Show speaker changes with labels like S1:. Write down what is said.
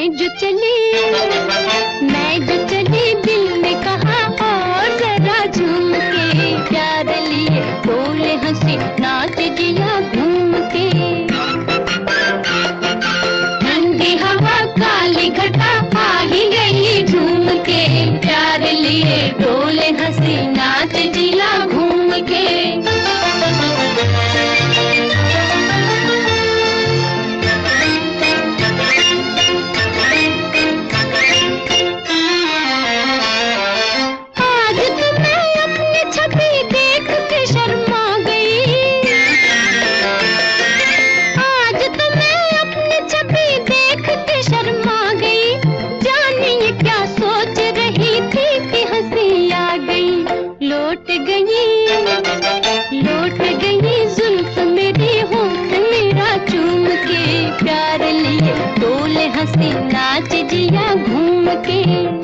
S1: मैं जो चली, मैं जो चली, दिल ने कहा और जरा झूम के प्यार लिए बोले हँसी, नाच घूम के ठंडी हवा काली घटा आ ही गई झूम के प्यार लिए डोले हँसी, नाच नाच जिया घूम के।